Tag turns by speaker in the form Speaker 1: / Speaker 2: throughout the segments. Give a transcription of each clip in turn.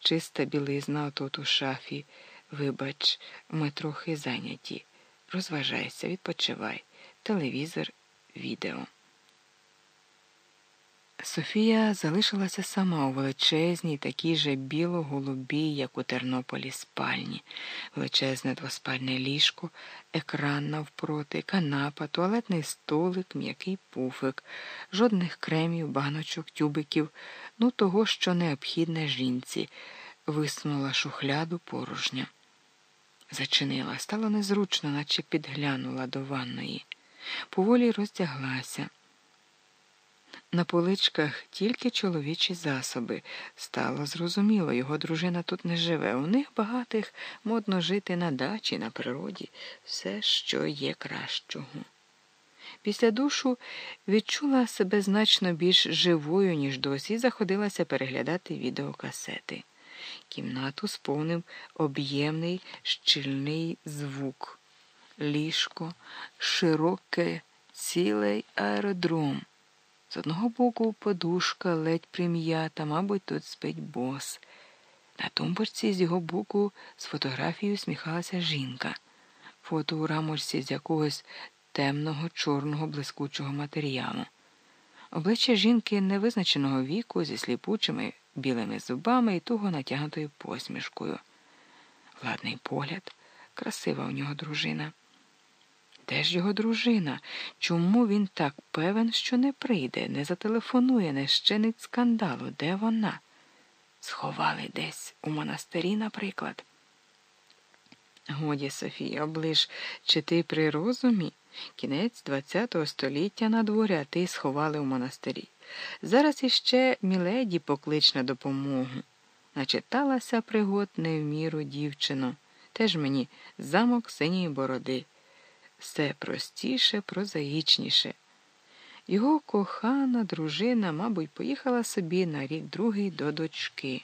Speaker 1: чиста білизна отут у шафі. Вибач, ми трохи зайняті. Розважайся, відпочивай. Телевізор, відео. Софія залишилася сама у величезній, такій же біло-голубій, як у Тернополі, спальні, величезне двоспальне ліжко, екран навпроти, канапа, туалетний столик, м'який пуфик, жодних кремів, баночок, тюбиків, ну того, що необхідне жінці, висунула шухляду порожня. Зачинила, стало незручно, наче підглянула до ванної. Поволі роздяглася. На поличках тільки чоловічі засоби. Стало зрозуміло, його дружина тут не живе. У них багатих модно жити на дачі, на природі, все, що є кращого. Після душу відчула себе значно більш живою, ніж досі, і заходилася переглядати відеокасети. Кімнату сповнив об'ємний щільний звук, ліжко, широке, цілий аеродром. З одного боку подушка ледь прим'ята, мабуть, тут спить бос. На тумбочці з його боку з фотографією сміхалася жінка. Фото у рамочці з якогось темного, чорного, блискучого матеріалу. Обличчя жінки невизначеного віку зі сліпучими білими зубами і туго натягнутою посмішкою. Ладний погляд, красива у нього дружина. Де ж його дружина? Чому він так певен, що не прийде, не зателефонує, не щинить скандалу? Де вона? Сховали десь у монастирі, наприклад. Годі, Софія, оближ, чи ти при розумі? Кінець ХХ століття на дворі, а ти сховали у монастирі. Зараз іще міледі поклич на допомогу. Начиталася пригод не в міру дівчино. Теж мені замок синьої бороди все простіше, прозаїчніше. Його кохана дружина, мабуть, поїхала собі на рік другий до дочки.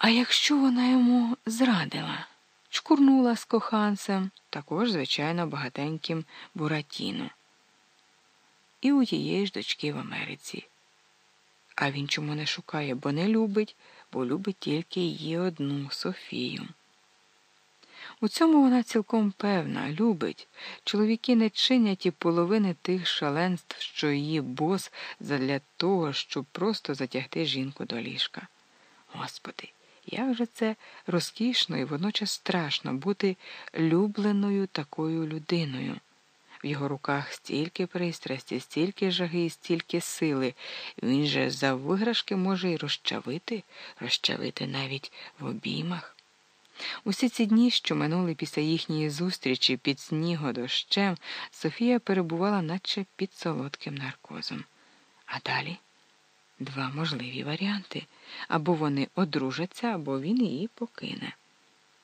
Speaker 1: А якщо вона йому зрадила, чкурнула з коханцем, також, звичайно, багатеньким Буратіно. І у тієї ж дочки в Америці. А він чому не шукає, бо не любить, бо любить тільки її одну Софію. У цьому вона цілком певна, любить. Чоловіки не чинять і половини тих шаленств, що її бос задля того, щоб просто затягти жінку до ліжка. Господи, як же це розкішно і водночас страшно бути любленою такою людиною. В його руках стільки пристрасті, стільки жаги, стільки сили. Він же за виграшки може й розчавити, розчавити навіть в обіймах. Усі ці дні, що минули після їхньої зустрічі під снігодощем, Софія перебувала наче під солодким наркозом. А далі два можливі варіанти або вони одружаться, або він її покине.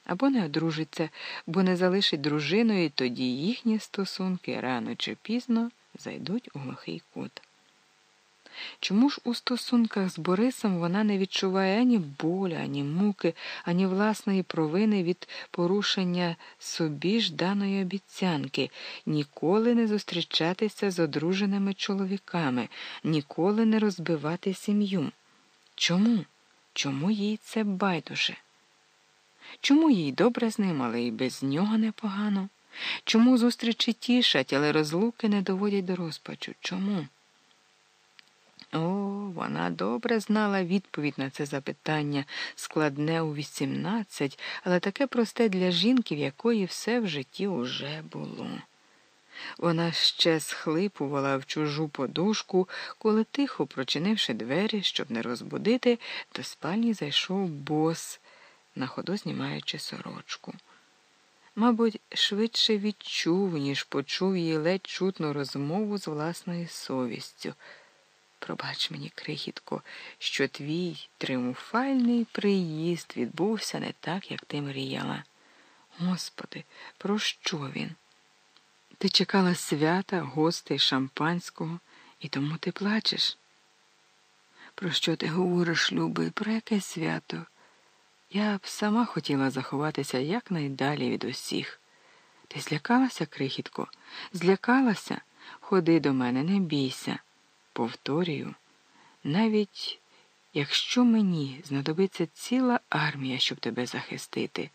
Speaker 1: Або не одружиться, бо не залишить дружиною, тоді їхні стосунки рано чи пізно зайдуть у глухий кут. Чому ж у стосунках з Борисом вона не відчуває ані болі, ані муки, ані власної провини від порушення собі ж даної обіцянки, ніколи не зустрічатися з одруженими чоловіками, ніколи не розбивати сім'ю? Чому? Чому їй це байдуже? Чому їй добре з ним, але й без нього непогано? Чому зустрічі тішать, але розлуки не доводять до розпачу? Чому? О, вона добре знала відповідь на це запитання, складне у вісімнадцять, але таке просте для жінки, в якої все в житті уже було. Вона ще схлипувала в чужу подушку, коли, тихо прочинивши двері, щоб не розбудити, до спальні зайшов бос, на ходу знімаючи сорочку. Мабуть, швидше відчув, ніж почув її ледь чутну розмову з власною совістю. Пробач мені, крихітко, що твій тріумфальний приїзд відбувся не так, як ти мріяла. Господи, про що він? Ти чекала свята, гостей, шампанського, і тому ти плачеш. Про що ти говориш, любий, про яке свято? Я б сама хотіла заховатися якнайдалі від усіх. Ти злякалася, крихітко? Злякалася? Ходи до мене, не бійся. Повторюю, навіть Якщо мені знадобиться ціла армія, щоб тебе захистити,